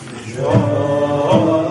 Joy.